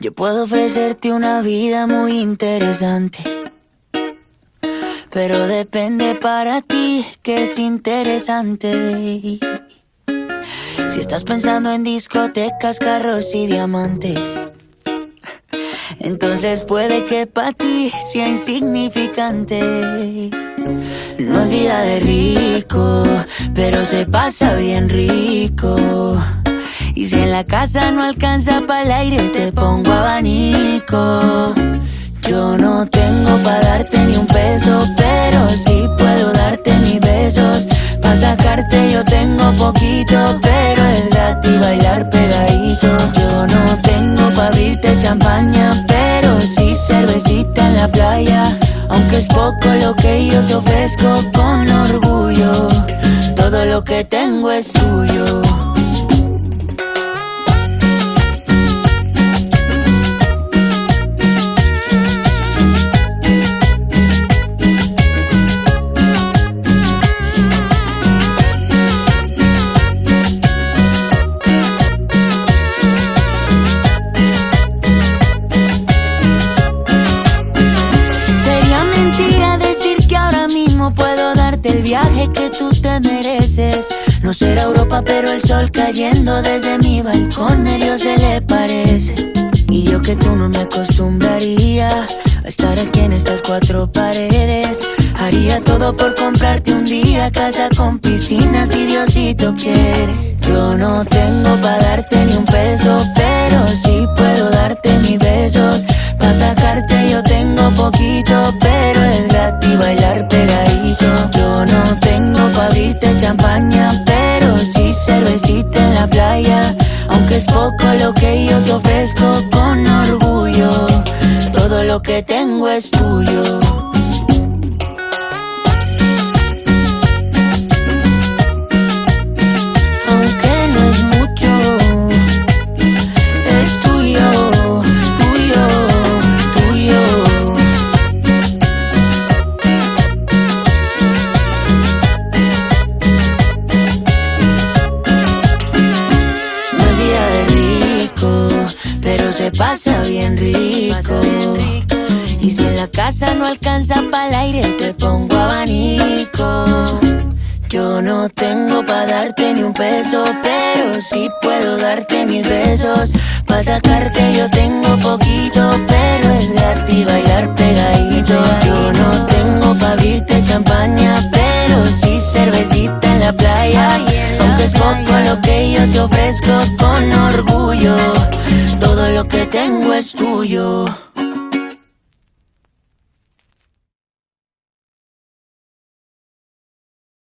Yo puedo ofrecerte una vida muy interesante. Pero depende para ti que es interesante. Si estás pensando en discotecas, carros y diamantes, entonces puede que para ti sea insignificante. No es vida de rico, pero se pasa bien rico. Y si en la casa no alcanza para el aire, te pongo abanico. Yo no tengo para darte ni un peso, pero sí puedo darte mis besos. Pa' sacarte yo tengo poquito, pero es gratis bailar pegadito. Yo no tengo para abrirte champaña, pero sí cervecita en la playa. Aunque es poco lo que yo te ofrezco con orgullo, todo lo que tengo es tuyo. Darte el viaje que tú te mereces. No será Europa, pero el sol cayendo desde mi balcón medio se le parece. Y yo que tú no me acostumbraría a estar aquí en estas cuatro paredes. Haría todo por comprarte un día casa con piscina si Diosito quiere. Yo no tengo para darte ni un peso, pero sí puedo darte es poco lo que yo te ofrezco con orgullo, todo lo que tengo es tuyo. Pasa bien rico. Y si en la casa no alcanza para el aire, te pongo abanico. Yo no tengo pa' darte ni un peso, pero sí puedo darte mis besos. Pa' sacarte yo tengo poquito, pero es gratis bailar pegadito. Yo no tengo pa' abrirte champaña, pero sí cervecita en la playa. Aunque es poco lo que yo te ofrezco con orgullo, lo que tengo es tuyo.